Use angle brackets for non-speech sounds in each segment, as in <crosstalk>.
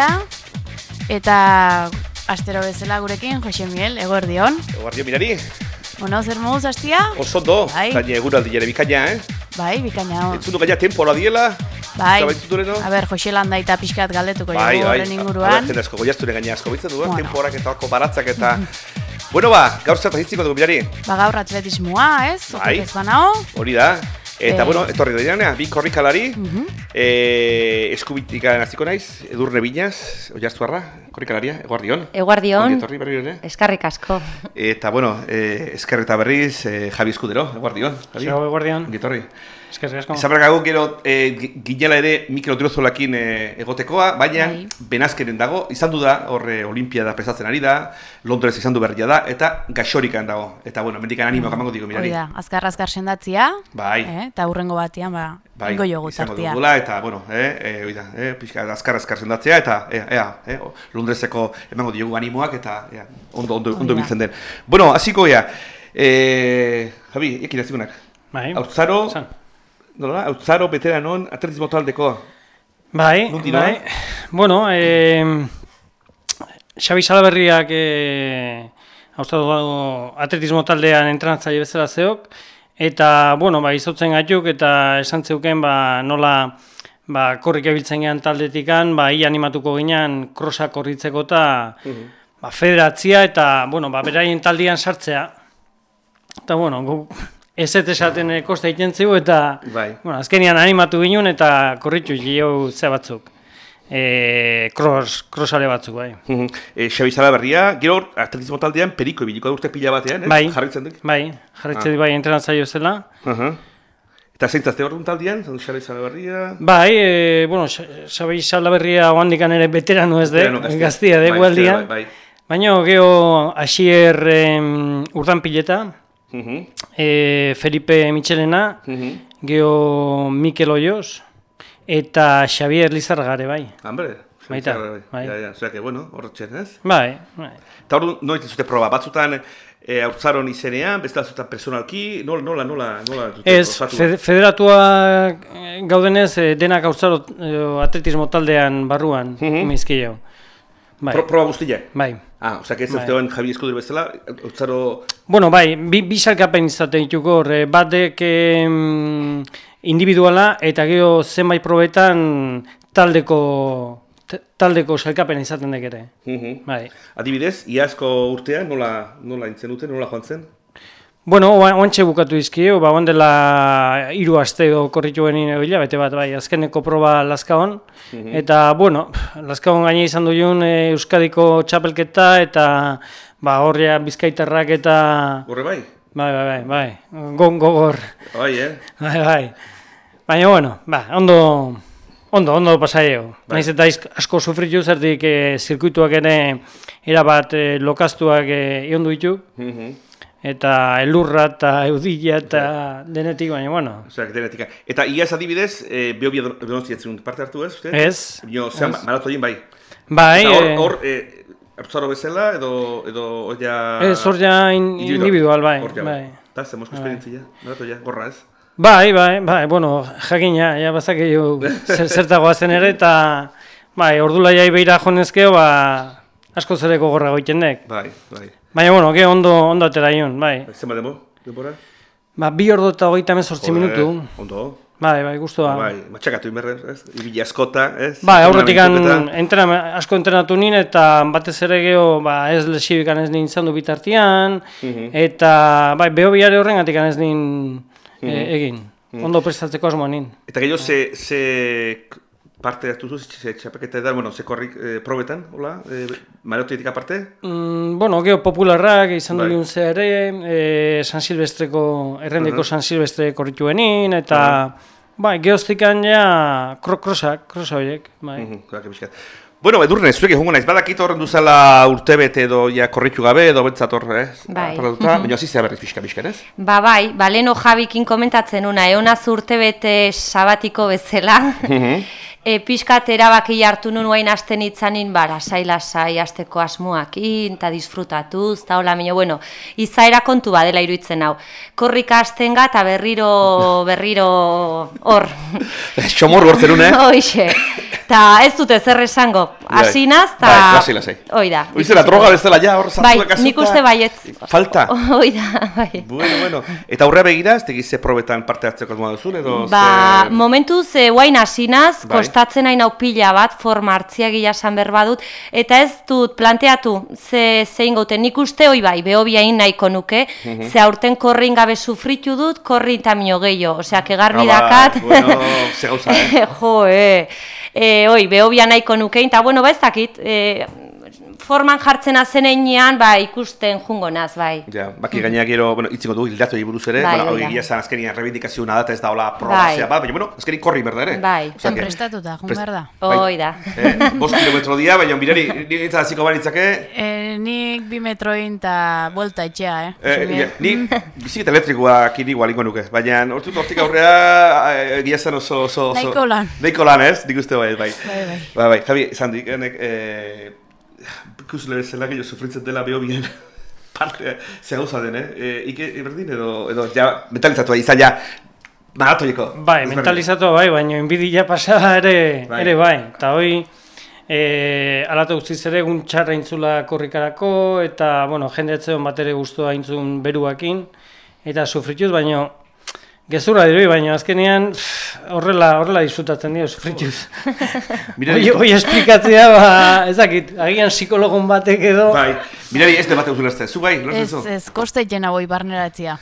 Eguerdia eta astero bezala gurekin Jose Miguel eguerdion. Guardia mirari, Bueno, zer moduz hastia? oso ondo, Bai. gaine eguraldi jere bikaina, eh? Bai, bikaina hon. Entzundu gaina tempola diela, Bai. zabaitzutuleno? A ber, Jose landa eta pixkat galdetuko bai, dugu bai, horren inguruan. ber, jende asko, goiaztune gaina asko bitzen du, Bueno. temporak eta horko baratzak eta... <laughs> bueno ba, gaur zer hitzik dugu mirari, Ba gaur atletismoa, ez? Bai. Ez banao. hori da. Eta, Eh. bueno, etorri da bi korrikalari, Mhm. eh, eskubitika naziko naiz, edurne binaz, oiartzuarra, korrikalaria, eguardion. Eguardion, etorri berriro ere. eskarrik asko. Eta, bueno, eh, eskerreta berriz, eh, Javi Eskudero, eguardion. Javi. Zego eguardian, Ongi etorri. Eskerrik asko. Esan behar gago, gero, e, gi- ginela ere Mikel Odriozolakin e, egotekoa, baina Bai. benazkenen dago, izan du da, horre olimpiada pesatzen ari da, Londres izan du berria da, eta gaxorikan dago. Eta, bueno, mendikan animoak amango digo, Hori mirari. da, azkar azkar sendatzia. Bai. Eh? Eta hurrengo batean, ba, Bai, ingo jogu tartia. dugula, eta, bueno, eh, eh, oida, eh, pixka, azkar azkar sendatzea, eta, ea, ea, eh, Londreseko emango diogu animoak, eta, ea, ondo, ondo, ondo biltzen den. Bueno, hasiko ea, eh, Javi, ekin azigunak. Bai. Hautzaro, Nola, hautzaro beteranon atletismo taldeko. Bai, Nondik bai. noa? Bueno, eh, Xabi Salaberriak eh, dago atletismo taldean entrenatzaile bezala zeok, eta, bueno, ba, izotzen gaituk, eta esan zeuken, ba, nola, ba, korrik ebiltzen gehan taldetikan, ba, hi animatuko ginean krosa korritzeko eta, ba, federatzia, eta, bueno, ba, beraien taldean sartzea. Eta, bueno, gu, ez ez esaten eh, kosta egiten zeu, eta, Bai. bueno, azkenean animatu ginen, eta korritu gio ze batzuk. E, cross, crossale batzuk, bai. Mhm. E, Xabi Salaberria, gero hor, atletismo taldean periko ibiliko da urte pila batean, ez? Bai. Jarritzen duk. Bai, jarritzen bai entrenatzaile zela. Uh Eta zeintzazte hor taldean, Xabi Salaberria... Bai, e, bueno, Xabi Salaberria oandikan ere veterano ez de, gaztia de Bai. Bai, bai. Baina geho Asier em, urdan pileta, Mhm. e, Felipe Michelena, geho Mikel Oioz, eta Xavier Lizargare, bai. Hambre. Baita, bai. Ja, ja, que, bueno, horretxen, ez? Bai, bai. Eta hor, noiz zute proba, batzutan e, haurtzaron izenean, beste batzutan personalki, nola, nola, nola, nola Ez, osatu? fed, federatuak eh, gaudenez eh, denak hautzaro eh, atletismo taldean barruan mm -hmm. Bai, Pro, proba guztiak? bai. Ah, osea que ez Bai. zegoen Javi Eskudir bezala, hautzaro... Bueno, bai, bi, bi salkapen izaten dituko hor, eh, batek em, individuala eta gero zenbait probetan taldeko taldeko salkapen izaten dek ere. Mhm. Bai. Adibidez, iazko urtean, nola, nola intzen duten, nola joan zen? Bueno, oa- oantxe bukatu izkio, ba, oan dela hiru aste edo korritu genin egila, bete bat, bai, azkeneko proba Lazkaon. Eta, bueno, pff, Lazkaon gaine izan duen e, Euskadiko txapelketa, eta ba, horria bizkaitarrak eta... Horre bai? Bai, bai, bai, bai, gon gogor, Bai, eh? <laughs> bai, bai. Baina, bueno, ba, ondo, ondo, ondo pasaio. Naiz eta asko sufritu zertik e, zirkuituak ere erabat e, lokaztuak e, iondu ditu. Mhm. Eta elurra eta eudilla eta denetik, baina, bueno, Osea, denetik. Eta iaz adibidez, eh, Beobia Donostia ez zuen parte hartu ez, uste? ez. Bino, zean, maratoien bai. Bai, Eta hor, eh, hor, eh, Ertzaro bezala, edo, edo, oia... ez hor ja in, individual, bai, Hor ja, bai. Eta, ze mosko esperientzia, maratoia, gorra ez? Bai, bai, bai, bueno, jakina, ja bazak jo <laughs> zer, zertagoa zen ere, eta bai, ordula jai behira jonezkeo, ba, asko zereko gorra goiten dek. Bai, bai. Baina, bueno, ge ondo, ondo atera ion, bai. Zenba demo, denbora? Ba, bi ordo eta hogeita mezortzi minutu. Ondo. Bai, bai, guztua. Bai, matxakatu inberrez, ez? Ibili askota, ez? Bai, aurretik Entrenamenduetan. entrena, asko entrenatu nien eta batez ere geho ba, ez lesibikan ez nintzen du bitartian, Mhm. eta bai, beho biare horrengatik ez nin Mhm. e, egin. Ondo prestatzeko asmoa nin. Eta gehiago, ze, ze parte hartu zuz, txapeketa da, bueno, ze korrik eh, probetan, hola? Eh, Maratoietik aparte? Mm, bueno, geho popularrak izan Bai. du bai. ere, e, San Silvestreko, errendeko San Silvestre korrituenin, eta bai, geoztikan ja kro, krosak, krosa horiek, bai. Klaro, pixkat. Bueno, edurne, zuek egongo naiz, badakit horren duzala urtebete edo ja korritu gabe edo bentsat hor, eh? Bai. Aparatuta, baina zizea berriz pixka pixka, ez? Ba bai, ba leno Jabikin komentatzen una, eonaz urte bete sabatiko bezala. <laughs> e, pixkat erabaki hartu nun guain asten itzanin, bara, lasai asteko asmoakin, eta disfrutatuz, eta hola, mino, bueno, izaera kontu badela iruditzen hau. Korrika asten ga, eta berriro, berriro, hor. <laughs> Xomor gortzerun, eh? <laughs> Hoixe. Ta ez dute zer esango. Bai. Hasi naz, ta... Bai, lasai, lasai. Hoi da. Oizera, droga bezala, ja, hor Bai, zartuak azuta. nik uste baietz. Falta. <laughs> Hoi da, bai. Bueno, bueno. Eta aurrea begira, ez tegiz ze probetan parte hartzeko asmoa duzun, edo Ba, ze... momentuz e, guain hasinaz, Bai. kostatzen hain hau pila bat, forma hartzia gila esan behar badut, eta ez dut planteatu ze zein nik uste hoi bai, behobiain nahiko nuke, Mhm. ze aurten korrin gabe sufritu dut, korri eta mino gehiago, osea, que garbi Ah, ba, dakat, bueno, ze gauza, eh? <laughs> jo, eh, e, oi, behobia nahiko nukein, eta bueno, ba ez dakit, e, forman jartzen azen einean, ba, ikusten jungo naz, bai. Ja, baki gainak gero, bueno, itziko du, hildatu buruz ere, Bai, bueno, hori da. gila zan azkenian rebindikazio nada, eta ez da hola probazia Bai. bat, baina, bueno, azkenin korri berda ere. Bai. Que- prestatuta, jun Prest- behar da. Bai. Hoi da. Eh, bost kilometro dia, baina mirari, nire nintzen hasiko banitzake, E, nik bi metroin eta buelta etxea, eh? Eh, ja, ni biziketa elektrikoak igual ingo nuke, baina hortik hortik aurrea eh, egia zen oso, oso, oso... Nahiko lan. Nahiko lan ez, nik uste bai, bai. Bai, bai. Bai, bai, Javi, esan dik, enek, eh, ikusle bezala gehiago sufritzen dela beho bien <laughs> parte, ze gauza den, eh? eh ike, berdin edo, edo, ja, mentalizatua izan ja, maratoiko. Bai, mentalizatu bai, baina inbidia pasa ere Bai. ere bai. Eta hoi, e, alata guztiz ere egun txarra intzula korrikarako, eta, bueno, jende etzeon bat ere guztua intzun beruakin, eta sufrituz, baina gezurra diroi, baina azkenean pff, horrela, horrela disfrutatzen dira sufrituz. <laughs> Mirari, Hoi, hoi esplikatzea, ba, ez dakit, agian psikologon batek edo... bai, mirari ez debate uzu lertzen, zu bai, lertzen Ez, ez, kosteiten hau barneratzia.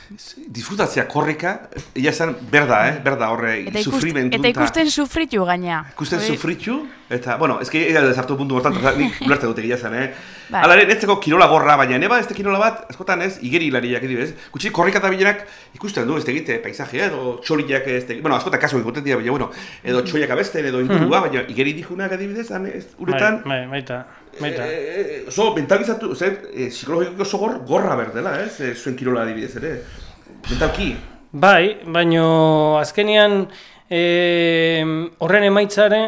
Disfrutatzea korrika, ia zen, berda, eh, berda horre, Eta, ikust, sufrimendu. eta ikusten sufritu gaina. Ikusten sufritu, eta, bueno, ez que ega desartu puntu hortan, eta nik <laughs> ulerte dute gila zen, eh? Bai. Hala kirola gorra, baina neba ez kirola bat, askotan ez, igeri hilariak edibez. Gutxi korrika eta bilenak ikusten du, ez tegite paisajea, edo txoriak ez tegite, bueno, askotan kasu ikusten dira, baina, bueno, edo txoriak abesten, edo ingurua, baina igeri dijunak adibidez, han ez, uretan, Bai, bai, baita, baita. eh, eh, oso mentalizatu, zer, eh, psikologiko oso gor, gorra berdela, ez, eh, zuen kirola adibidez ere. Mentalki, Bai, baino azkenean e, horren emaitzare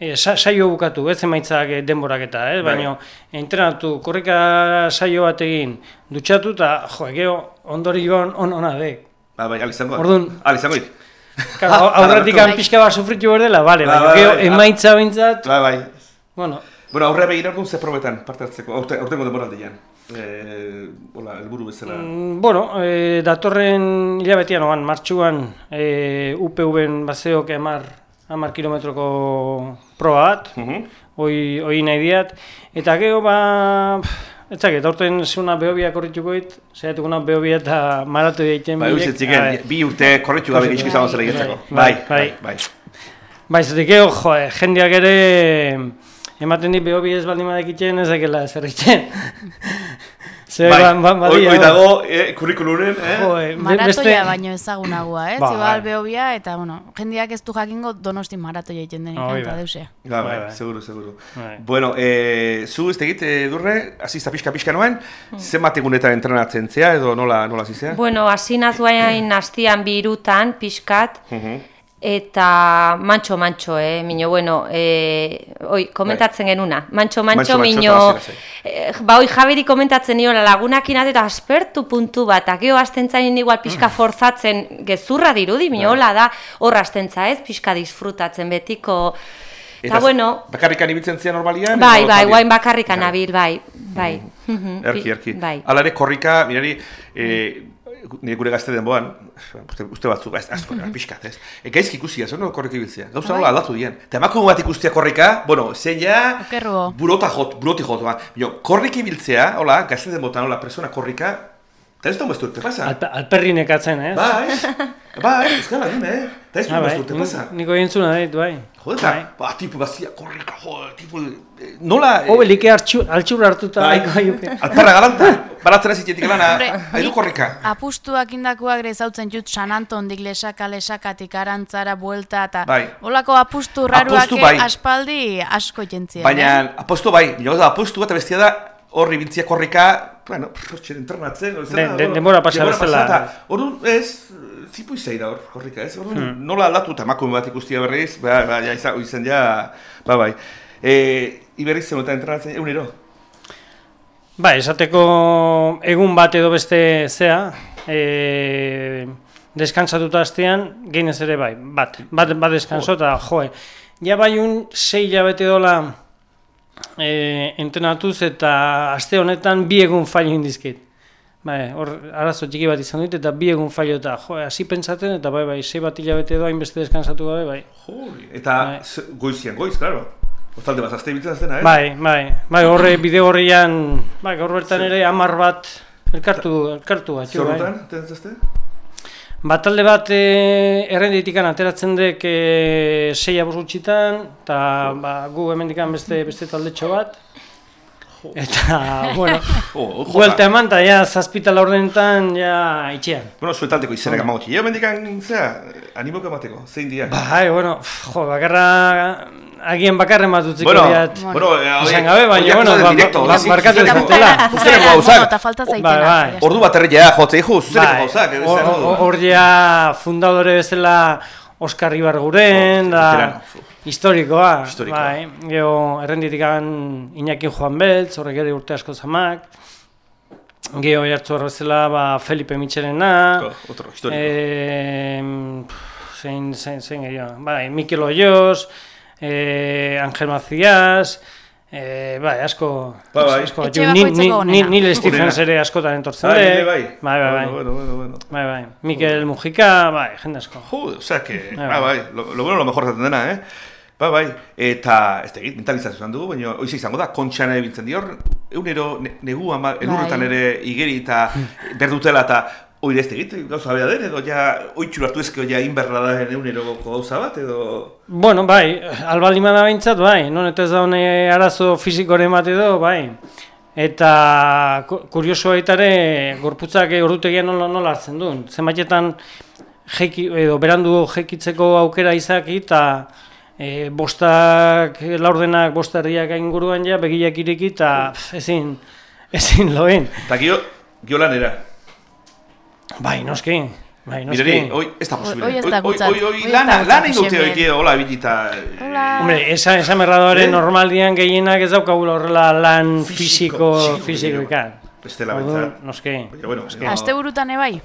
e, sa, saio bukatu, ez emaitzak eh, denborak eta, eh? Bai. baino entrenatu, korrika saio bat egin, dutxatu eta, jo, egeo ondorioan on ona dek. ba, bai, alizango. Orduan- Alizangoik. Claro, <laughs> aurretik pixka bat sufritu berdela, bale, Bai, baina bai, bai. emaitza bintzat, Bai, bai. bueno, Bueno, aurre begira orduan ze probetan parte hartzeko, aurte, aurtengo demoraldian. Eh, hola, helburu bezala. Mm, Bueno, e, datorren hilabetean, oan, martxuan, e, UPV-en bazeok emar, amar kilometroko proba bat, Mhm. hoi, hoi nahi diat, eta gero, ba, ez dakit, aurten zeuna behobia korrituko dit, zehatuko na behobia eta maratu egiten Bai, bilek. uzitzik, Bai. bi urte korritu gabe gitxik izango zela gehiatzeko. Bai, Bai, bai. bai, bai. Bai, zetik gero, jo, eh, jendeak ere ematen dit behobia ez baldin badekiten ez dakela zer egiten. Ze, ba, ba, hoi, badia, hoi dago, eh, kurrikulunen, eh? Jo, eh, Maratoia baino ezagunagoa, eh? Ba, Zibal bai. behobia, eta, bueno, jendiak ez du jakingo donosti maratoia egiten denik, Hoi eta bai. deuse. Ba, bai, Bai, bai. seguru, seguru. Bai. Bueno, eh, zu ez tegit, eh, durre, azizta pixka-pixka noen, zenbat egunetan entrenatzen zea, edo nola, nola zizea? Bueno, hasi nazuain hastian birutan, pixkat, Mhm. Eta mantxo-mantxo, eh, mino, bueno, eh, oi, komentatzen genuna, mantxo-mantxo, Mantxo-mantxo, mino, eh, ba, oi, jaberi komentatzen niola lagunakin eta aspertu puntu bat, eta geho astentzain igual pixka <clears throat> forzatzen gezurra dirudi, mino, hola da, hor astentza ez, pixka disfrutatzen betiko, eta bueno, Bakarrikan ibiltzen zea normalian? bai, bai, guain bakarrik Bai. anabil, bai, bai. Mhm, Erki, erki. Bai. Hala ere, korrika, mirari, eh, nire gure gazte denboan, uste, uste batzu, ez, asko, mm pixkat, ez? E, gaizki ikusia, zer no korrika ibiltzea, gauza nola aldatu dien. Eta emakume bat ikustia korrika, bueno, zein ja, burota jot, buroti jot, ba. Bio, korrik ibiltzea, hola, gazte denbotan, hola, persona korrika, eta ez da umeztu urte pasa. Alpe, alperri nekatzen, ez? Bai, bai, ez dune, eh? Eta ez Ah, du bai, umeztu urte pasa. niko entzuna dit, bai. Jode, eta, Bai. ba, tipu gazia, korrika, jo, tipu, eh, nola... eh, Obelike altxur hartuta, Bai, nahiko aiuke. <laughs> alparra galanta, baratzen ez itetik lana, nik korrika. Apustuak indakoak ere zautzen jut San Antondik lesaka lesakatik arantzara buelta eta Bai. holako apustu raruak Apustu bai. aspaldi asko jentzien. Baina, aposto bai, bila da, apostu bat, eta bestia da, horri bintzia korrika, bueno, hortxe entrenatzen, denbora pasa bezala. Orduan, ez, zipu izai da hor, korrika, ez? Orduan, nola aldatu eta emakume bat ikustia berriz, ba, ba, ja, izan, izan ja, ba, bai. E, Iberriz zen eta entrenatzen, egunero? Ba, esateko egun bat edo beste zea, e, deskantzatuta astean, geinez ere bai, bat, bat, bat deskanso eta joe. Ja bai un sei hilabete dola e, entrenatuz eta aste honetan bi egun fallo indizkit. Bai, hor arazo txiki bat izan dut eta bi egun fallo eta joe, hasi pentsatzen eta bai, bai, sei bat hilabete doa hainbeste deskantzatu gabe, bai. Jori, eta Bai. goizian, goiz, klaro. Ostalde bat, azte ibiltzen aztena, ez? Bai, bai, bai, horre <clears throat> bide horrian, bai, gaur bertan ere hamar bat elkartu, elkartu bat, jo, bai. Bat talde bat e, errenditikan ateratzen dek e, seia gutxitan, eta ba, gu hemendikan beste, beste taldetxo bat. Eta, bueno, <laughs> Oh, jota. buelta eman, eta ja, zazpita laurdenetan, ja, itxean. Bueno, zuetaldeko izenak amagotxi. Ja, mendikan, zera, animoko emateko, zein dia. Bai, bueno, pf, jo, bakarra, agian bakarren bat utziko Bueno, diat. bueno, eh, Esan gabe, baina, bueno, daude ba- ba- barkatu zuzeneko- dutela. zuzeneko Bukaera, gauzak. eta falta zaitena. Bai, bai. Ordu bat erreia, jotze, iku, zuzeneko Bai, gauzak. hor- ja fundadore bezala Oskar Ibarguren, da historikoa, Historikoa. bai, gero errenditikan Iñaki Juan Beltz, horrek ere urte asko zamak, gero jartzu bezala ba, Felipe Michelena, Oh, Otro, historiko. eh, zein, zein, zein gehiago, bai, Mikel Oioz, eh, Angel Macías, eh, bai, asko, Ba, bai. asko, Etxe ni, ni, ni, Stephens Onena. ere askotan entortzen Ah, dek. nire bai. bai, bai, bai. Bueno, bueno, bueno. Bai, bai. Mikel Mujica, bai, jende asko. Jo, o sea que, Bai, ba, bai. bai, lo, lo bueno, lo mejor zaten dena, eh? Ba, bai, eta, ez da egit, mentalizazio izan dugu, baina hoize izango da, kontxan ere biltzen dior, egunero, ne, negu ama, elurretan Bai. ere igeri eta berdutela eta oire ez da egit, gauza bera den, edo ja, oitxu hartu ezkeo ja inberra da eguneroko gauza bat, edo... Bueno, bai, albalima da behintzat, bai, non eta ez da hone arazo fizikoren bat edo, bai. Eta ku- kurioso baita ere, gorputzak ordutegian nola, nola hartzen duen. Zenbaitetan jeki, edo berandu jekitzeko aukera izaki, eta e, bostak, laurdenak, bostarriak inguruan ja, begiak ireki, eta ezin, <laughs> ezin loen. Eta gio, gio lanera. Bai, noski, bai, noski. Mirari, ez da Hoi- posible. hoi ez da gutzat. Hoi, hoi, Hoi ez lana, lana ingote Xavier. hoi, hola, bilita... Hola. Hombre, esa, esa merradore Eh? normaldian gehienak ez daukagula horrela lan Fisiko, gehiago. ikan. Bestela Orduan, behintzat. noski. Baina, bueno, noski. no. Aste burutan ebai?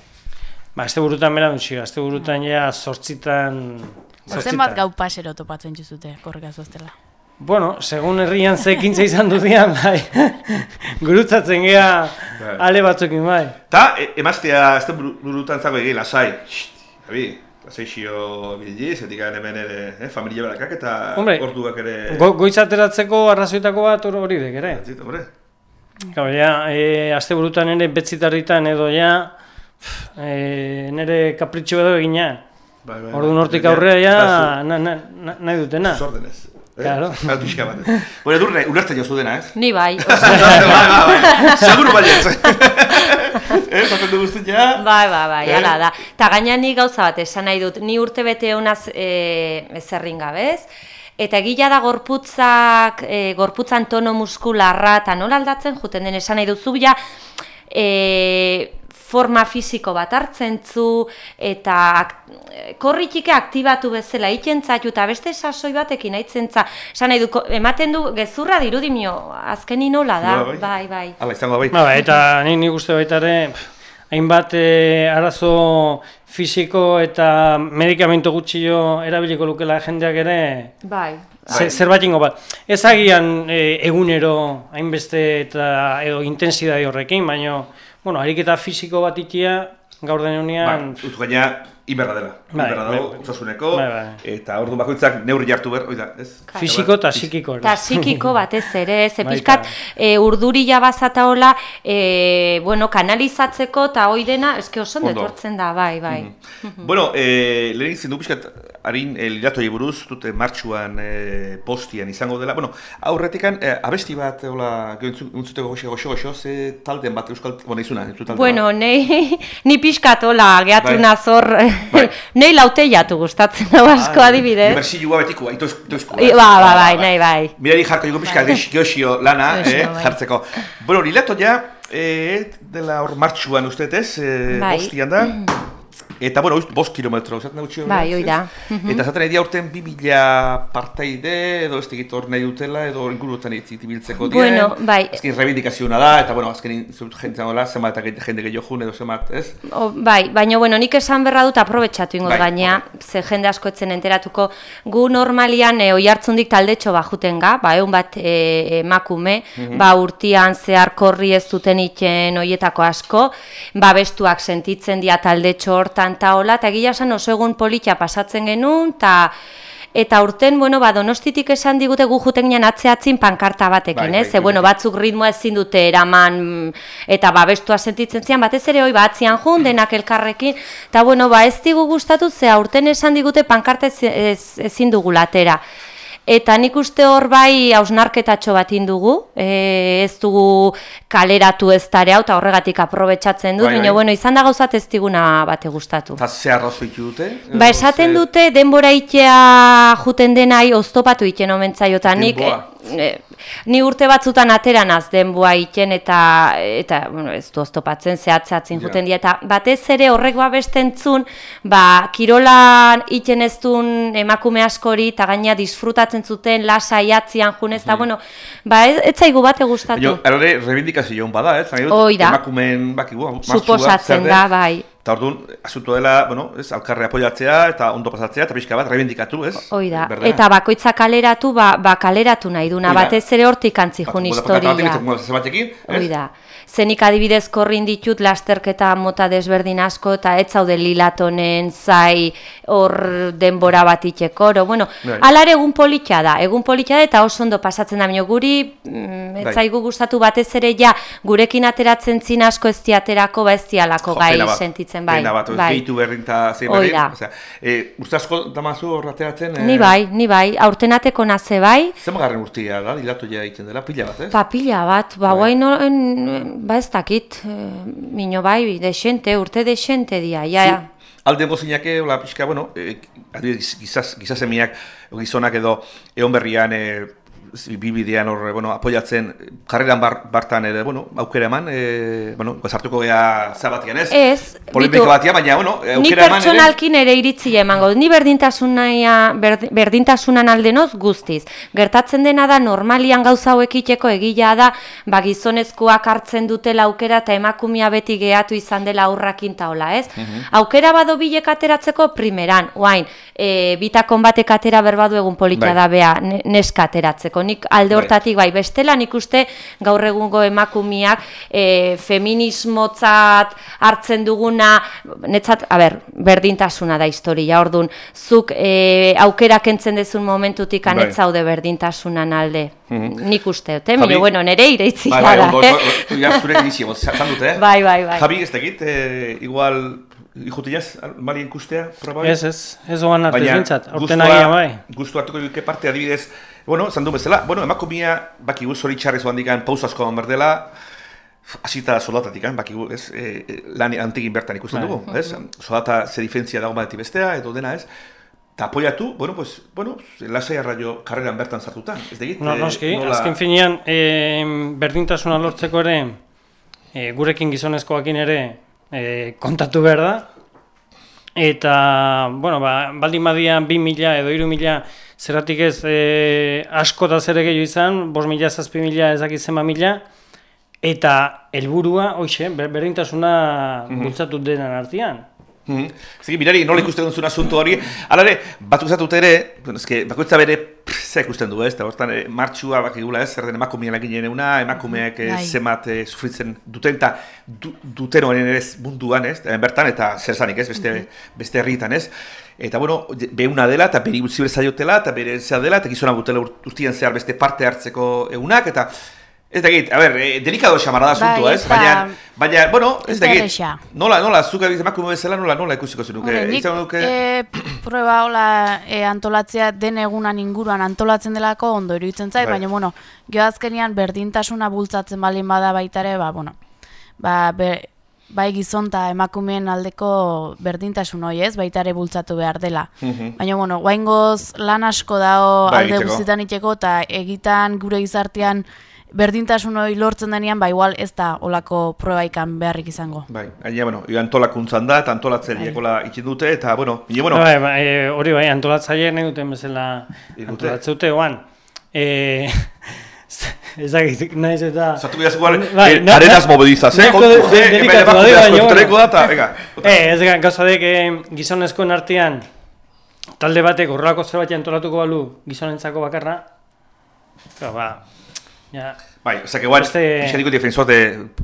Ba, azte burutan bera dutxi, azte burutan ja sortzitan... Zenbat gau pasero topatzen juzute, korrika zoztela. Bueno, segun herrian ze ekintza izan dudian, <laughs> bai, gurutzatzen gea Bai. ale batzukin, bai. Ta, e, emaztea, ez buru, burutan zago egin, lasai. Javi, lasai xio biliz, etik hemen ere, eh, familia berakak eta Hombre, orduak ere... Go, goiz ateratzeko arrazoitako bat hor- hori dek ere. Zit, hombre. Gau, ja, e, azte burutan ere betzitarritan edo ja, pff, e, nire kapritxo edo egina. Bai, bai, Ordu bai. nortik aurrea ja, na, na, na, nahi dutena. Zordenez. Eh? Claro. <laughs> Pixka bat. Bueno, edurne, ulertzen jozu dena, ez? Ni bai, <laughs> bai, bai, bai. <laughs> Seguru baietz. guztia. Bai, bai, bai, Eh? hala da. Ta gaina ni gauza bat esan nahi dut, ni urte bete honaz e, ezerrin gabez, eta egila da gorputzak, e, gorputzan tono muskularra, eta nola aldatzen juten den esan nahi dut, zu ja, e, forma fisiko bat hartzen zu, eta ak, korritike aktibatu bezala egiten zaitu, eta beste sasoi batekin aitzen za, esan nahi du, ko- ematen du gezurra dirudimio, azkeni nola da, Bai, bai. bai, bai. Hala, izango da bai. Ba, ba, eta ni nik uste baita ere, pff, hainbat eh, arazo fisiko eta medikamentu gutxio erabiliko lukela jendeak ere, Bai, Ze, zerbait ingo bat. Ez agian e, egunero hainbeste eta edo intensidade horrekin, baina, bueno, ariketa fisiko bat itia, gaur den Ba, honean, uste gaina, inberra dela. Bai, Inberra dago, bai. osasuneko, Bai, bai. eta ordu bakoitzak neurri jartu behar, oida, ez? fisiko eta psikiko. Eta psikiko <laughs> batez ere, ze Baita. pixkat e, urduri jabazata hola, e, bueno, kanalizatzeko eta hoi dena, eske oso ondo Ondo. etortzen da, bai, bai. Bueno, eh, lehen izin du pixkat, harin eh, liratoi buruz, dute martxuan eh, postian izango dela. Bueno, aurretikan, eh, abesti bat, hola, gintzuteko goxo, goxo, goxo, ze talden bat, euskal, bueno, izuna, ez du talde Bueno, bat. nei, <laughs> ni pixkat hola, gehatu Bai. Bai. <laughs> nei lauteiatu gustatzen hau asko adibidez. Bersilua betiko, itoizko. itoizko, I, ez? ba, ba, bai, nahi bai. Mirari jarko dugu pixka gex- geoxio lana, eh, bai. jartzeko. Bueno, lilato ja, eh, dela hor martxuan ustez, eh, Bai. bostian da. <clears throat> Eta, bueno, uste, bost kilometro, zaten gutxi hori, Bai, hoi da. Eta zaten edia urten bi mila partaide, edo ez tegit hor nahi dutela, edo ingurutan itibiltzeko dien. Bueno, bai. Azken reivindikazioa da, eta, bueno, azken jentzen gola, zenbat eta jende gehiago jun, edo zenbat, ez? O, bai, baina bueno, nik esan berra dut aprobetxatu ingo Bai, gaina, ze jende asko etzen enteratuko. Gu normalian e, oi hartzundik taldetxo bajuten ga, ba, egun bat e, emakume, Mhm. ba, urtian zehar korri ez duten iten oietako asko, ba, bestuak sentitzen dia taldetxo hortan ta hola, eta egia esan oso egun politia pasatzen genuen, eta Eta urten, bueno, ba, donostitik esan digute gu juten ginen atzeatzin pankarta batekin, Bai, ez? bai, bueno, bai. batzuk ritmoa ezin dute eraman mm, eta babestua sentitzen zian, batez ere hoi batzian jun, denak elkarrekin, eta bueno, ba ez digu gustatu ze aurten esan digute pankarta ez, ez, ezin dugu latera. Eta nik uste hor bai hausnarketatxo bat indugu, e, ez dugu kaleratu ez tare hau, eta horregatik aprobetsatzen dut, Bai, baina bai. bueno, izan da gauzat ez diguna bate gustatu. Eta ze arrazo itu dute? Ba, esaten dute denbora itea juten denai oztopatu iten omentzaio, eta nik, Denboa. E, ni urte batzutan ateranaz denboa iten eta, eta bueno, ez du oztopatzen, zehatzatzen Ja. juten dira, eta batez ere horrek babestentzun, ba, kirolan iten ez duen emakume askori, eta gaina disfrutatzen zuten lasai atzian junez, eta bueno, ba, ez, ez zaigu bate gustatu. Baina, arore, reivindikazio bada, ez? Da. Emakumeen bakigu, Suposatzen da, bai. Eta orduan, asunto dela, bueno, ez, alkarre apoiatzea eta ondo pasatzea, eta pixka bat, reivindikatu, ez? Hoi da, Berdea. eta bakoitza kaleratu, ba, ba kaleratu nahi duna, batez ere hortik antzijun Bat- bat- historia. Hoi da. Zenik adibidez korrin ditut lasterketa mota desberdin asko eta ez zaude lilatonen zai hor denbora bat itxeko. oro. Bueno, Bai. alare egun politxa da, egun politxa da eta oso ondo pasatzen da, baina guri mm, ez Bai. gustatu batez ere ja gurekin ateratzen zin asko ez diaterako, ba ez dialako gai pena bat, sentitzen bai. Pena bat, bai. gehitu berdin eta zein berdin. da. Osea, e, uste asko damazu hor ateratzen? Ni bai, ni bai, aurtenateko naze bai, Zer garren urtia da, dilatu ja egiten dela, pila bat, ez? Papila bat, ba, Bai. guain oren, ba ez dakit, eh, mino bai, desente, urte desente dia, ja, ja. Alde bozinake, hola pixka, bueno, e, adibidez, gizaz, gizazemiak, gizonak edo egon berrian, e, bibidean hor, bueno, apoiatzen, karreran bar, bartan ere, bueno, aukera eman, e, bueno, sartuko gea zabatian, ez? Ez, bitu, batia, baina, bueno, e, Ni aukera eman ere. pertsonalkin ere iritzi emango, ni berdintasunaia, berdi- berdintasunan aldenoz guztiz. Gertatzen dena da normalian gauza hauek iteko egila da, ba gizonezkoak hartzen dutela aukera eta emakumia beti gehatu izan dela aurrakin taola, ez? Mhm. Aukera bado bilek ateratzeko primeran, oain, e, bitakon batek atera berbadu egun polita Bai. da bea, ne- neska ateratzeko. Nik alde Bai. hortatik bai, bestela nik uste gaur egungo emakumiak e, feminismotzat hartzen duguna, netzat, a ber, berdintasuna da historia, ordun zuk e, aukera kentzen dezun momentutik Bai. anetzaude berdintasunan alde. Nik uste, eh? Javi- bueno, nere ireitzi Bai, bai, da, ondo, eh? ondo, ja, zure edizio, zan <laughs> dute, eh? Bai, bai, bai. Javi, ez dakit, e, igual, ikutilaz, malien ikustea, proba? Ez, ez, ez oan arte zintzat, aurten agia bai. Gustu hartuko duke parte adibidez, bueno, zandu bezala, bueno, emakumia, baki guz hori txarrez handikan pausa asko berdela, hasita soldatatik, eh, bakigu, ez, e, e, lan antigin bertan ikusten Bai. dugu, ez? Soldata ze diferentzia dago batetik bestea, edo dena, ez? Eta apoiatu, bueno, pues, bueno, lasai arraio karreran bertan sartuta, ez degit? No, noski, nola- azken finean, e, berdintasuna lortzeko ere, e, gurekin gizonezkoakin ere e, kontatu behar da. Eta, bueno, ba, baldin badian 2.000 edo 3.000 zerratik ez e, asko eta zer gehiago izan, 5.000, 6.000 ezakit zenba mila, eta helburua, hoxe, ber- berdintasuna bultzatu denan artean. Mhm. Zegi, mirari, nola ikusten duzun asunto hori, ala ere, batzuk zatut ere, eske, bakoitza bere, pff, ze ikusten du, ez, eta hortan, eh, martxua bakigula, ez, zer den emakumeen eginen euna, emakumeek eh, Bai. zemat eh, sufritzen duten, eta du, duten horien ere munduan, ez, bertan, eta zer zanik, ez, beste, beste herritan, ez, eta, bueno, behuna dela, eta bere utzi bezaiotela, eta bere dela, eta gizona butela urt- urtian zehar beste parte hartzeko egunak, eta, Ez da a ber, eh, delikado xamara da asuntua, Bai, ez? ez da- Baina, baina, bueno, ez ez da da egit. erresa. Nola, nola, zuk emakume bezala, nola, nola ikusiko zenuke? Hombre, nik nuke- e, prueba hola e, antolatzea den egunan inguruan antolatzen delako ondo iruditzen zait, Bai. baina bueno, gero azkenian berdintasuna bultzatzen balin bada baita ere, ba, bueno, ba, be, bai gizon eta emakumeen aldeko berdintasun hoi ez, baita ere bultzatu behar dela. Mhm. Baina, bueno, guaingoz lan asko dago Bai, alde guztietan itxeko, eta egitan gure gizartean berdintasun hori lortzen denean, ba igual ez da olako probaikan beharrik izango. Bai, aina, bueno, io antolakuntzan da, eta antolatzen diekola itxin dute, eta, bueno, nire, bueno, Bai, bai, e, hori bai, antolatzaileek nahi duten bezala antolatzeute oan. E, <laughs> ez dakit, naiz eta... Zatu bidaz igual, Bai, eh, na- arenas na- movedizas, eh? Kontu, de- eh? emakume asko baina, eskutareko da, eta, venga. Eh, ez ga- gauza dek eh, gizonezkoen artean talde batek horrelako zerbait antolatuko balu gizonentzako bakarra, claro, ba, ja, Bai, osea, que igual, Beste- pixatiko defensor de,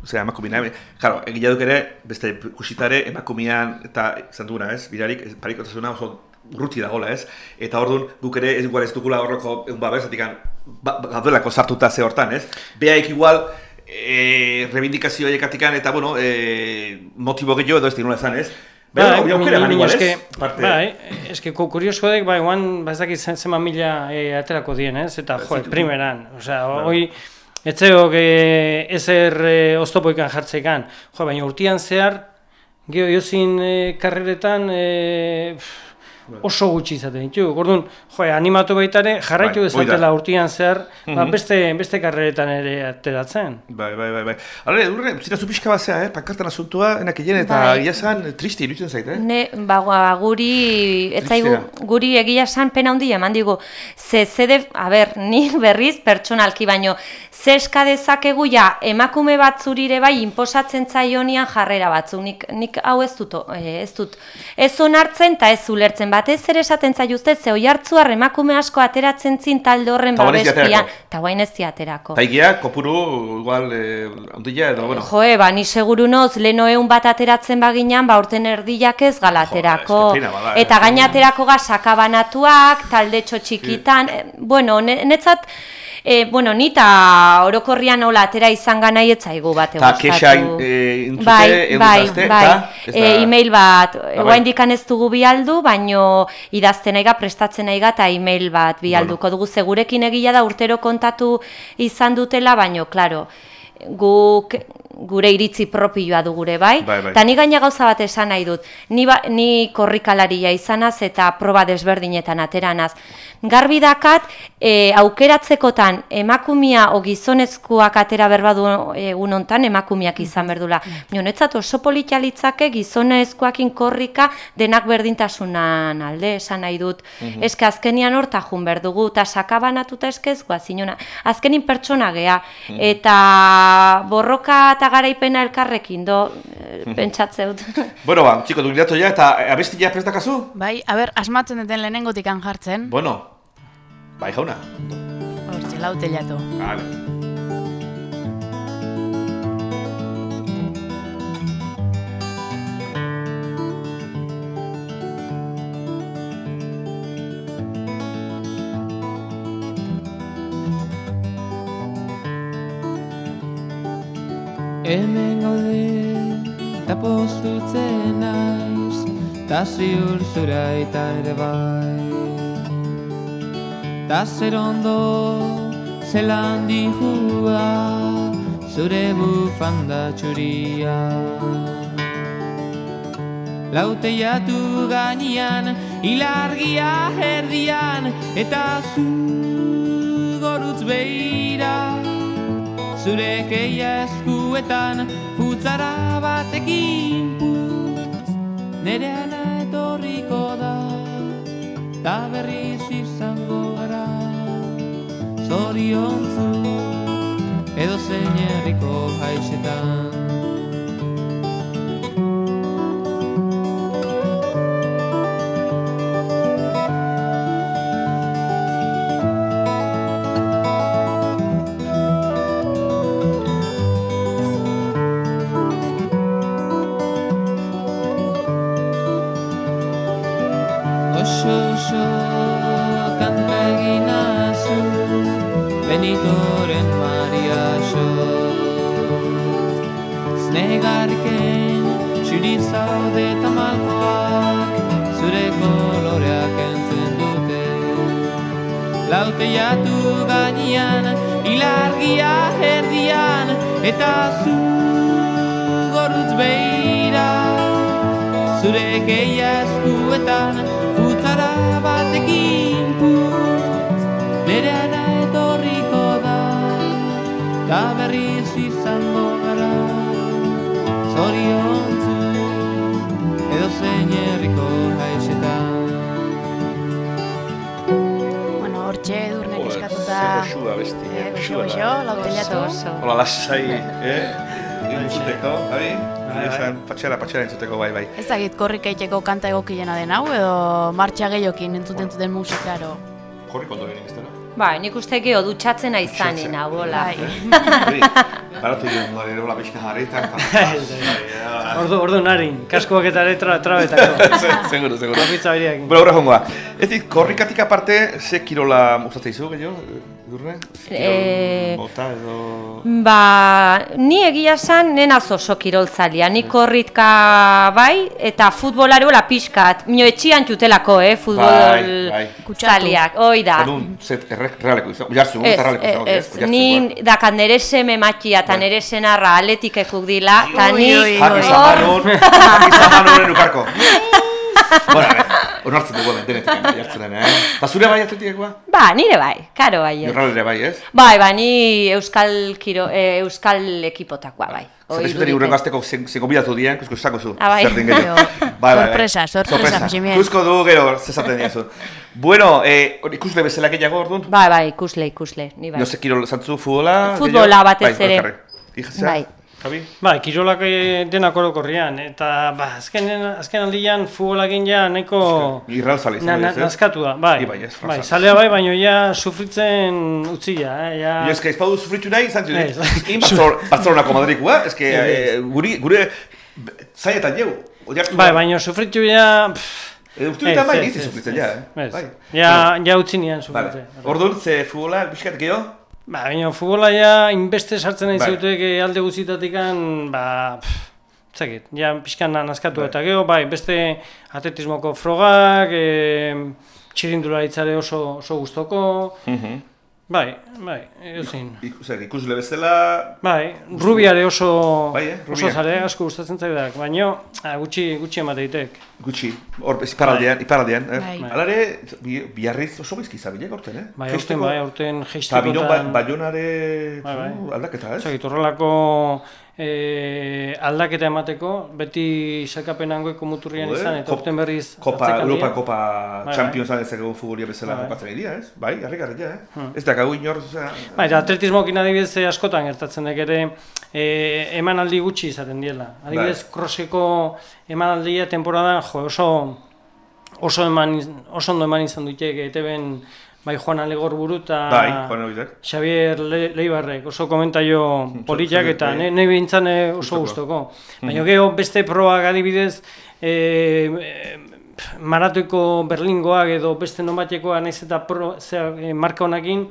osea, emakumina, eh? Claro, egila duk ere, beste kusitare emakumian, eta zan duguna, ez? Birarik, parikotasuna oso urruti dagola, ez? Eta orduan, guk ere, ez igual ez dugula horreko egun babes, atikan, ba, gaudelako sartuta ze hortan, ez? Behaik igual, e, rebindikazio atikan, eta, bueno, e, motibo gehiago edo ez dira nola esan, ez? Bai, aukera eman igual, ez? eske, Parte- bai, eske ku- kurioso dek, bai, guan, ba ez dakit zen zema mila e, aterako dien, ez? Eta, jo, primeran, osea, Bai. hoi, etzeok e, ezer e, oztopoikan jartzekan, jo, baina urtian zehar, geho, jozin e, karreretan, e, pff, oso gutxi izaten ditu. Orduan, jo, animatu baita ere, jarraitu Bai, hoi da. dezatela urtian zehar, ba, Mhm. beste, beste karreretan ere ateratzen. Bai, bai, bai, bai. Hala, edurre, zira zu pixka bat zea, eh? Pankartan asuntua, enak egin, eta Bai. egia zan, triste iruditzen zait, eh? Ne, ba, ba, guri, etzaigu, guri egia esan pena handia eman digu. Ze, zede, a ber, ni berriz pertsonalki baino, ze eska dezakegu ja, emakume batzurire bai inposatzen zaionian jarrera batzuk. Nik, nik hau ez dut, eh, ez dut, ez onartzen eta ez ulertzen. Batez ere esaten zaiuzte, ze oi hartzuar emakume asko ateratzen zin talde horren Ta guain ez diaterako. eta guain ez diaterako. Eta egia, kopuru, igual, eh, ondila, edo, bueno. Joe, ba, ni seguru noz, leno egun bat ateratzen baginan, ba, urten erdiak ez galaterako. Jo, eske pena bada, eh. Eta gainaterako ga sakabanatuak, taldetxo txikitan, eh, bueno, ne- netzat, e, bueno, ni ta orokorrian hola atera izan gana etzaigu bat Ta kexa eh, intzute, bai, bai, bai, da- e, email bat, bai. guain dikan ez dugu bialdu, baino idazten aiga, prestatzen aiga, eta email bat bialduko dugu. Segurekin egia da urtero kontatu izan dutela, baino, klaro, guk gure iritzi propioa du gure bai, Bai, bai. eta ni gaina gauza bat esan nahi dut, ni, ba, ni korrikalaria izanaz eta proba desberdinetan ateranaz. Garbi dakat, e, aukeratzekotan emakumia o gizonezkoak atera berbadu egun hontan emakumiak izan berdula. Nionetzat oso politia litzake gizonezkoakin korrika denak berdintasunan alde esan nahi dut. Eske azkenian horta jun berdugu eta sakabanatuta eskez guazinona. Azkenin pertsona gea eta borroka eta garaipena elkarrekin do eh, pentsatzeut. <laughs> Bueno, ba, txiko, du ja, eta abestia prestakazu? Bai, a ber, asmatzen duten lehenengotik jartzen, Bueno, bai jauna. hor, txelaute jatu. Vale. Hemen gaude, eta postutzen naiz, ta ziur zura eta ere bai. Ta zer ondo, zelan dihua, zure bufanda txuria. Lauteiatu gainean, ilargia erdian, eta zu gorutz behira. Zure keia eskuetan, futzara batekin putz, nere ana etorriko da, ta berriz izango gara. Zoriontzu, edo zein herriko haixetan. Lauteiatu gainean Ilargia erdian Eta zu goxua besti, Eh, goxua goxo, da. goxo, lauteiatu. Oso. Hola, lasai, eh? Entzuteko, Javi? Esan, patxera, patxera entzuteko, bai, bai. Ez dakit korrik eiteko kanta egokiena den hau, edo martxa gehiokin entzuten zuten musikaro. Korrik ondo ginen, ez dela? Ba, nik uste geho dutxatzen aizanin, hau, hola. Bai. Baratu joan da, ere, hola, pixka jarri, eta... <laughs> Ordu, ordu narin, kaskoak eta ere tra, trabetako. <laughs> Seguro, seguro. Kapitza beriak. Bueno, horra jongoa. Ez dit, korrikatik aparte, ze kirola gustatzen izu, gehiago? Ze kirol Eh, Mota edo... Ba, ni egia esan nenaz oso kiroltzalia, ni korritka bai, eta futbolari bola pixkat, mino etxian txutelako, eh, futbol Bai, bai. zaliak, hoi da. Orduan, zet errek realeko izan, jartzu, Ez, izan, ez, ez, ni dakat nere seme matxia eta nere senarra aletikekuk dila, eta <laughs> ni Jaki ui. zamanon, jaki zamanon ukarko. Bueno, a ver, onartzen dugu hemen denetik jartzen dena, eh? Ta zure bai atletikekoa? Ba, nire bai, karo bai. Jorral ere bai, ez? Bai, ba, ni euskal, kiro, eh, euskal ekipotakoa bai. Zer Hoi ez zuteri iruditzen. urrengo azteko zen gobidatu dien, kuzko esako zu. Ah, bai. Zer den gero. Jo, <laughs> sorpresa, sorpresa, Jimien. Kuzko du gero, zezaten diazu. Bueno, eh, ikusle bezala gehiago orduan? Bai, bai, ikusle, ikusle, ni bai. No sé, kirol zantzu futbola? Futbola batez bai, ere. Ijazea? Bai. Javi? Bai, kirolak eh, denak orokorrian, eta ba, azken, azken aldian futbolakin ja nahiko Irral zale na, izan na, ez, ez? nazkatu da, bai, Ni bai, ez, bai, zalea bai, baina ja sufritzen utzia, eh, ja... Jo, eske, espadu sufritu nahi, izan zuen. Ez. <laughs> In Barcelona- Barcelonako Madrikua, eske, Ez. eh, guri, gure zainetan jau. Bai, da. baina sufritu ja... Edo uste dut bai, ez, ez, sufritzen, ez, ja, eh? ez. Bai. Ja, ja utzi nian sufritzen. Orduan, ze futbola, bizkat geho? Ba, baina futbola ja inbeste sartzen nahi Bai. zeutek eh, alde guztitatikan, ba, pff, zakit, ja pixkan nazkatu Bai. eta gero, bai, beste atletismoko frogak, e, txirindularitzare oso, oso gustoko, bai, bai, eozin. Zer, ikusle bezala... Bai, rubiare oso, Bai, eh, oso Rubia. zare, asko gustatzen zaidak, baina ah, gutxi, gutxi emateitek. Gutxi, hor, iparaldean, iparaldean, eh? Bai. Hala ere, bi, biarriz oso bizki zabilek horten, eh? Bai, aurten, bai, aurten Eta jeisteko bino, ba, baionare Bai, bai. uh, aldaketa, ez? Zagit, horrelako e, aldaketa emateko, beti saikapen hangoeko muturrian Joder, izan, eta urten berriz Kopa. Europa Kopa bai. Champions ez egun futbolia bezala Bai. jokatzen dira, ez? Bai, harri garria, eh? Ez da gau inor, osea... Bai, eta atletismokin adibidez eh, askotan gertatzen dek ere e, emanaldi gutxi izaten diela. Adibidez, Bai. crosseko emanaldia temporadan jo, oso oso eman oso ondo eman izan dutek ETB-en bai Juan Alegor buru eta Bai. Xavier Le Leibarrek oso komentaio <laughs> politak zure, eta bai. ne, ne bintzan eh, oso gustoko. Baina gero beste probak adibidez e, maratoiko berlingoak edo beste nonbaitekoa naiz eta pro, zera, e, marka honakin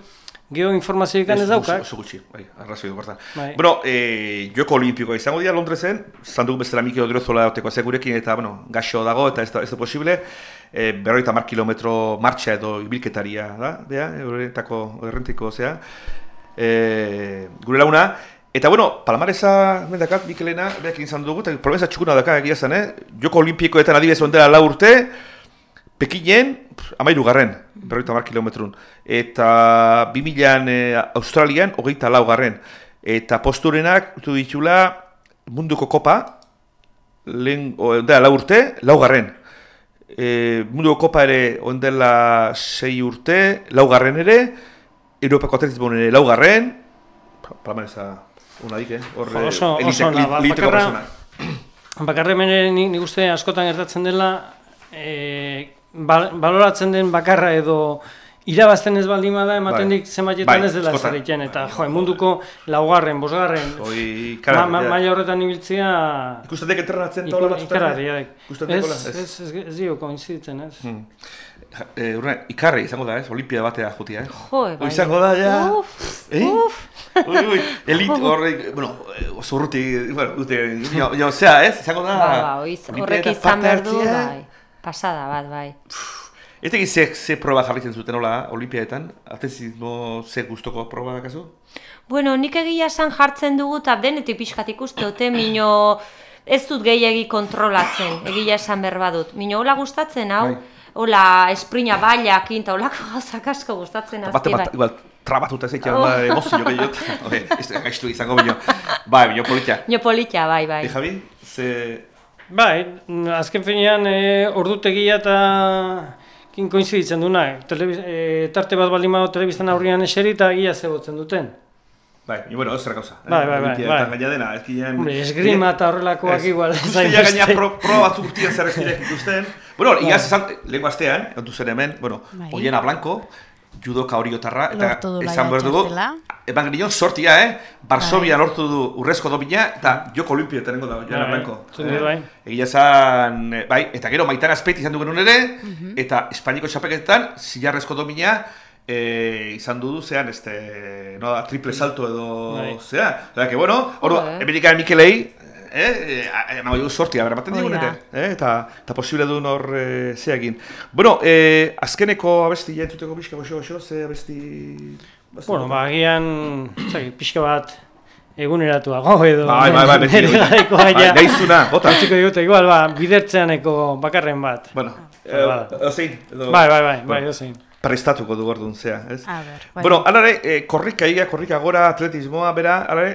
gero informazioik ez daukak. Oso gutxi, bai, arrazoi bertan. Bai. Bueno, eh, joko olimpikoa izango dira Londresen, zanduk bezala Miki Odriozola oteko gurekin eta, bueno, gaxo dago eta ez da, ez da posible. Eh, berroita mar kilometro martxa edo ibilketaria da, bea, horretako errentiko zea. Eh, gure launa, Eta bueno, Palmaresa mendakat, Mikelena, beak izan dugu, eta promesa txukuna daka egia zen, eh? Joko Olimpikoetan adibidez ondela lau urte, Pekinen, amairu garren, berroita mar kilometrun. Eta 2000an eh, Australian, hogeita lau garren. Eta posturenak, utu ditula, munduko kopa, lehen, ondela lau urte, lau garren. E, munduko kopa ere ondela sei urte, lau garren ere, Europako atletismoan ere lau garren, Palmaresa, una dik, eh? Hor, Jo, eh, oso- elite- oso ba- bakarra- pertsona. <clears throat> Bakarra hemen nik, nik uste askotan gertatzen dela, e, bal- baloratzen den bakarra edo irabazten ez baldin bada ematen Bai. dik zenbaitetan Bai, ez dela askotan. zer egiten, eta jo, munduko laugarren, bosgarren, Hoi, ma, ma, maila horretan ibiltzea Ikusten dek entrenatzen taula batzutan? ikararriak. Ikusten Ez, ez, ez, ez, ez dio koinziditzen, ez. Hmm. Ja, eh, urre, ikarri izango da, ez? Olimpia batea jutia, eh? Jo, bai. izango da, ja. Uf, Eh? Ui, ui, <laughs> elit horrek, bueno, eh, oso urruti, bueno, dute, jo, jo, zea, ez? Izango da. ba, ba, oiz- horrek izan parte behar du, hartzea. bai. Pasada bat, bai. Ez egin ze, ze proba jarritzen zuten hola, olimpiadetan? Atezismo ze gustoko proba da kasu? Bueno, nik egia esan jartzen dugu eta denetik pixkat ikuste dute, mino ez dut gehiagi kontrolatzen, egia esan berba dut. Mino hola gustatzen hau, Bai. hola esprina bailakin eta holako <laughs> gauzak asko gustatzen Bate azki bat, bai. igual, trabatuta ez eitea, Oh. emozio gehiot. <laughs> Ez gaiztu izango bino. Bai, bino politia. Nio politia, bai, bai. E, Javi, ze... Bai, azken finean e, ordutegia eta kin koinziditzen duna. E, tarte bat baldin badago telebistan aurrian eseri eta gia zegotzen duten. Bai, y bueno, ez zer gauza. Bai, bai, bai, Olimpiadetan bai. gaina dena, ez ginean... Hombre, esgrima eta horrelakoak igual ez hainbeste. gaina pro, pro batzuk urtian zer ez direk <laughs> ikusten. Bueno, iaz esan, lehenko astean, ontu zen hemen, bueno, Bai. Oiena Blanco, judoka horiotarra, eta Lortu du esan behar dugu, eman genion sortia, eh? Barsobia Bai. lortu du urrezko domina, eta joko olimpioetan nengo da, Oiena Bai, Blanco. bai. Egia eh, bai, eta gero Maitana Azpeiti izan du genuen ere, Mhm. eta Espainiko txapeketan, zilarrezko domina, eh, izan du zean, este, no, triple salto edo, Bai. zea, Osea, que bueno, hor, Joder. Amerikan Mikelei, eh, eh, emango dugu sortia, bera, baten Hoi digun ere, eh, eta, eta posible duen hor eh, zeagin. Bueno, eh, azkeneko abesti ja entzuteko pixka goxo, goxo, ze abesti... Bueno, ba, agian, pixka bat eguneratuago edo. Bai, bai, bai, beti. <laughs> Bai, gaizuna, bota. Utziko digute, igual, ba, bidertzeaneko bakarren bat. Bueno, eh, ozein, edo... Bai, bai, bai, bai, ozein. prestatuko du orduan zea, ez? A ber, bai. Bueno, alare, eh, korrika egia, korrika gora, atletismoa, bera, alare,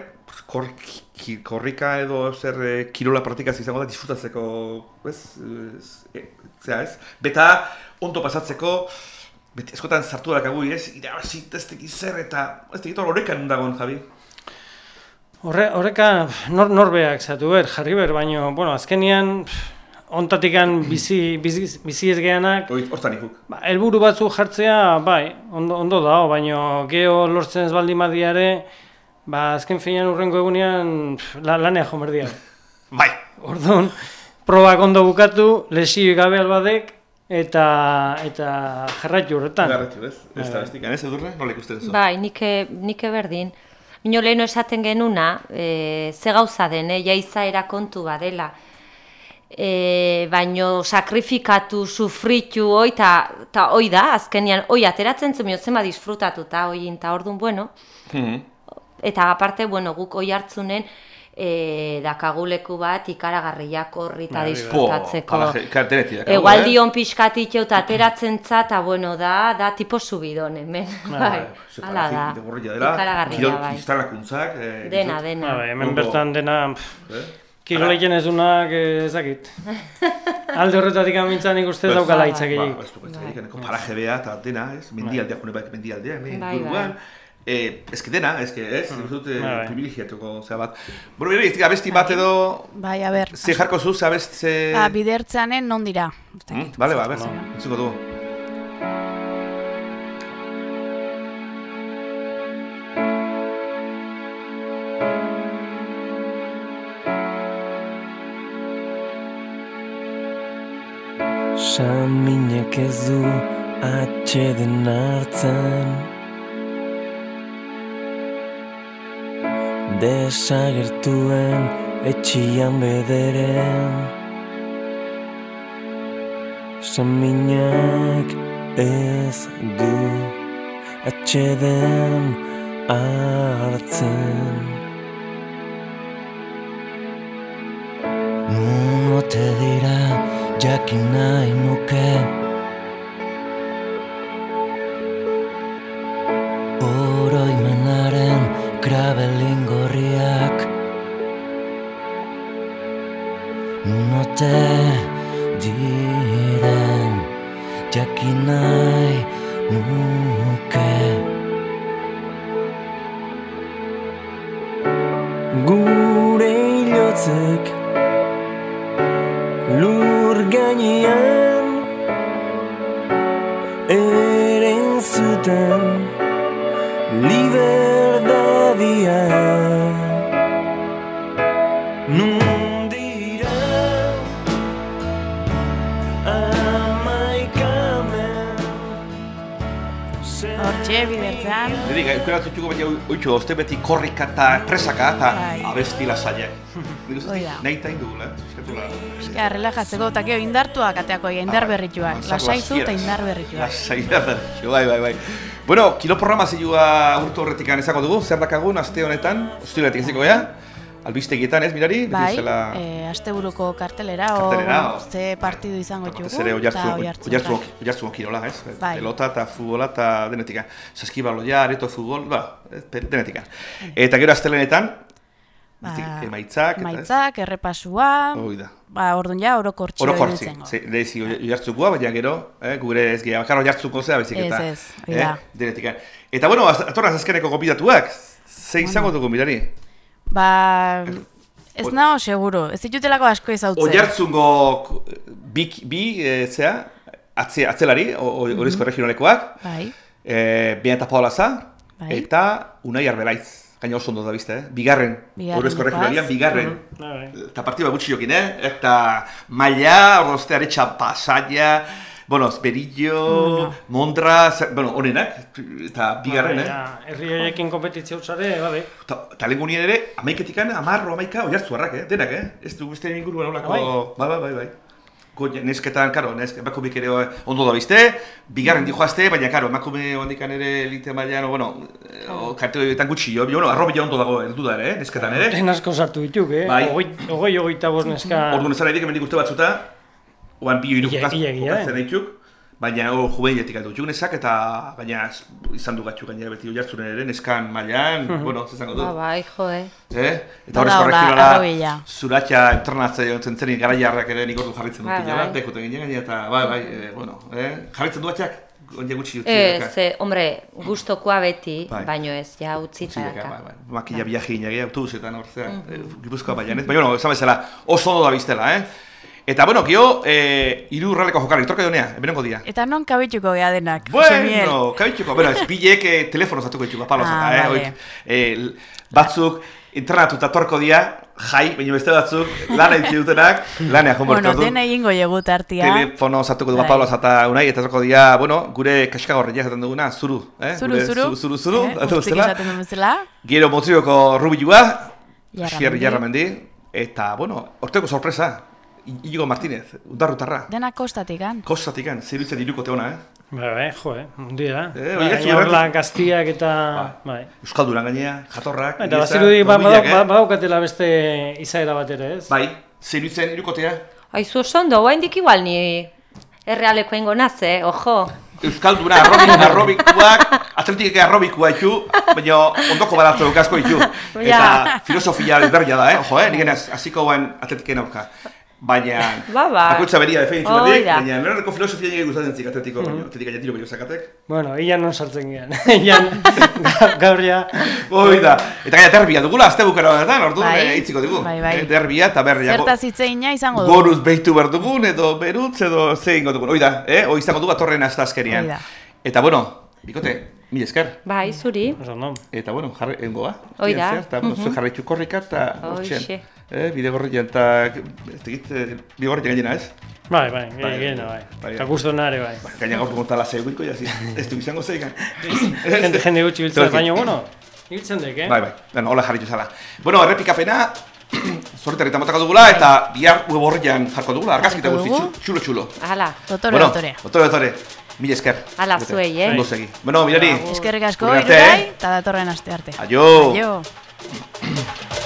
korriki, korrika edo zer eh, kirola praktikaz izango da disfrutatzeko, ez? ez eh, zera, ez? Beta, ondo pasatzeko, beti eskotan sartu dakagu, ez? Irabazi, ez tekit zer, eta ez tekit hor horrekan dagoen, Javi. Horre, horreka nor, norbeak zatu ber, jarri ber, baino, bueno, azkenian ontatikan bizi, bizi, bizi ez geanak, hortan ikuk. ba, helburu batzuk jartzea, bai, ondo, ondo dago, baino geho lortzen ez baldin badiare, ba, azken finean urrengo egunean la, lanea jomerdia. <laughs> Bai, Orduan, probak ondo bukatu, lesio gabe albadek, eta eta jarraitu horretan. garretu, ez? Ez da, Bai. bestik, ez edurre? Nola ikusten zu? Bai, nike, nike berdin. Mino leheno esaten genuna, e, ze gauza den, e, jaizaera kontu badela. E, baino sakrifikatu, sufritu, oi, ta, ta oi da, azkenian, oi, ateratzen zen, zema disfrutatu, ta oi, eta orduan, bueno, Mhm. Eta aparte, bueno, guk oi hartzunen, e, dakaguleku bat ikaragarriak horri eta Bai, bai. disfrutatzeko. Po, ala, ka- denetik dakagu, Egual eh? dion pixkatik eta ateratzen za, eta bueno, da, da tipo subidon, hemen. Bai, <laughs> hala da. Ikaragarria, bai. instalakuntzak. Eh, Dena, dena. Ba, bai, hemen bertan dena, Eh? kirolekin ez dunak, eh, ez dakit. <laughs> Alde horretatik amintzan ikuste ez Pues, daukala bai, hitzak Ba, egin. ez dugu ez egin, neko paraje beha eta dena, ez? Mendialdea, jone baik mendialdea, hemen Bai, Eh, ez que dena, ez ez? Uste dut eh, Bai, bai. privilegiatuko zea bat. Bueno, bere, ez abesti bat edo... Bai, a ber. Ze jarko zu, ze abesti... ze- Ba, bidertzeanen non dira. Ez dakit. Bale, ba, ber, Zelan. entzuko dugu. Saminak ez du atxeden hartzen desagertuen etxian bederen. Zaminak ez du atxeden hartzen. Nun ote dira jakin nahi nuke Nuke Ote diren jakin nahi nuke Gure hilotzek lur gainean eren zuten liberdadia Niri, eukera zutxuko baina oitxo, oste beti korrika eta presaka eta abesti lasaiak. Nahi eta indugula, eh? Eskatula. Ja, relajatzeko, eta gero indartuak ateako, ja, indar berrituak. Bai, Lasaitu eta indar berrituak. Lasai indar berritxu, bai, bai, bai. Bueno, kilo programa zilua urtu horretik ezako dugu, zer dakagun aste honetan, ostiletik eziko gea, albistegietan ez, mirari? Beti Bai, bezala eh, asteburuko kartelera, o, Kartelera, o- ze partidu izango ditugu. Batez ere eta oiartzuko, oihartzunak. oiartzuko, oiartzuko kirola, ez? Bai. Pelota eta futbola eta denetika. Saskibaloia, areto futbol, ba, ez, denetika. Eta gero astelenetan, Ba, emaitzak, ez? Emaitzak, errepasua, Hoi da. ba, orduan ja, orokortxio Orokortzi, ibiltzen ze, lehezi oiartzukoa, baina gero, eh, gure ez gehiago, bakar oiartzuko zea bezik Ez, eta. ez, hori da. denetika. Eta bueno, az- atorraz azkeneko gopidatuak, ze izango dugu mirari? Ba, ez O- nao seguro, ez ditutelako asko izautzen. Oiartzungo bi, bi e, zea, atze, atzelari, o- o- Orizko regionalekoak, Bai, e, Beata Paolaza, Bai. eta Unai Arbelaiz. Gaina oso ondo da bizte, eh? Bigarren, doaz. regionalean, bigarren. Bai. Eta partiba gutxi jokin, eh? Eta maila, ordoste aretsa pasaia, bueno, Berillo, Mondra, zer- bueno, honenak, eta bigarren, eh? Ja, herri horiekin kompetitzia utzare, babe. Ta, ta lehen gunien ere, amaiketikan, amarro, amaika, oiartzuarrak, eh? Denak, eh? Ez du beste inguruan olako... Bai. Bai, bai, bai, bai. Go, nesketan, karo, nesk, emakumik ere eh, ondo da bizte, bigarren dijoazte, baina, karo, emakume ondikan ere elite mailan, bueno, eh, o, kategorietan gutxi, jo, bueno, arrobila ondo dago, heldu da ere, eh? nesketan ere. Den asko sartu dituk, eh? Bai. Ogoi, ogoi, neska. Orduan ezan edik, hemendik uste batzuta, oan bi hiru jokatzen eh? dituk, baina hor juveniletik aldu junesak, eta baina izan du gatxu gainera beti oiartzunen ere, neskan mailan, bueno, zezango du. Ba, bai, jo, eh. Eh? Eta regionala, arrobila. zuratxa entrenatzaile zen zenik gara jarrak ere nik ordu jarritzen Bai, dut pila bat, bai. dekuten ginen gaina, eta bai, bai, eh, bueno, eh? jarritzen du atxak, onde gutxi utzi eh, hombre, gustokoa beti, Bai. baino ez, ja Utzi daka, daka. bai, bai. Makila biaje ginagi, autobusetan hor, zera, eh, Gipuzkoa baina, ez? Baina, bueno, esan bezala, oso ondo da biztela, eh? Eta, bueno, gio, eh, iru urraleko jokari, torka donea, ebenengo dia. Eta non kabituko gea denak. Bueno, kabitxuko, bueno, ez bilek eh, telefono zatuko dituko, palo Ah, zata, eh? vale. Oik, eh, batzuk entrenatu eta torko dia, jai, baina beste batzuk, lana itzi dutenak, lanea joan Bueno, bortu dena egingo jegu tartia. Telefono zatuko dugu Bai. Pablo zata unai, eta torko dia, bueno, gure kaskagorria jaten duguna, zuru, eh? Zuru, Gure zuru. Zuru, zuru, zuru, Eh, esaten duen bezala. Gero motrioko rubilua, Jarramendi. Xier Jarramendi, eta, bueno, orteko sorpresa, I- Iñigo Martínez, undarrutarra. Dena kostatik, an. Kostatikan, zerutzen irukote ona, eh? Bai, bai, jo, eh? Mundi da. Eh, Bai, oiartzu gaina horrela erratik. gaztiak eta... Bai. Euskalduran gainea, jatorrak, Eta Iniesta, bazirudi ba, Domillak, badau- eh? ba- badaukatela beste izaera bat ere, ez? Bai, zerutzen irukotea, Aizu oso ondo, oraindik igual ni errealeko ingo naz, eh, ojo. Euskalduna, arrobik, <laughs> arrobikuak, atletikek arrobikua itxu, baina ondoko baratzo asko itxu. Eta filosofia ezberdina da, eh? Ojo, eh? Nik enaz, hasiko guen atletiken aurka. Baina, Ba, ba. bakoitza beria defenditzu Hoi berdik, da. baina nereko filosofia nire gustatzen zik atletiko, baina atletik aia tiro baino zakatek. Bueno, ian non sartzen gean. <laughs> Ian, <laughs> gaur ja... Hoi da. Eta gaina derbia dugula, azte bukara honetan, orduan Bai. eh, itziko dugu. Bai, bai. Eh, Derbia eta berriako. Zertaz hitzeina izango du. Bonus behitu behar dugun, edo berutz, edo ze ingo dugun. Hoi da, eh? Hoi izango du atorren da. Eta bueno, bikote, mil esker. Bai, zuri. Eta bueno, jarri engo ba. Hoi da. Eta bueno, Mhm. zuen jarraitu korrika eta hortxean. Eh, bide gorrian eta, ez tegit, bide gorrian gainera ez? Bai, bai, Bai, bai, bai. bai. Eta gusto nare, bai. Gaina gaur dugun tala zeugiko, jasi, ez du izango zeikan. <coughs> Jende, jende gutxi biltzen, baina, bueno, ibiltzen dek, eh? Bai, bai, bueno, hola jarritu zala. Bueno, errepikapena, <coughs> zorritarrita motako dugula, eta bihar web horrian jarko dugula, argazkita guzti, txulo, txulo. Hala, Dotore, bueno, dotore. Dotore, dotore. Mil esker. Bete. zuei, eh? Ondo segi. Bueno, mirari. Eskerrik asko, irurai, eh? eta datorren aste arte. Aio. Aio.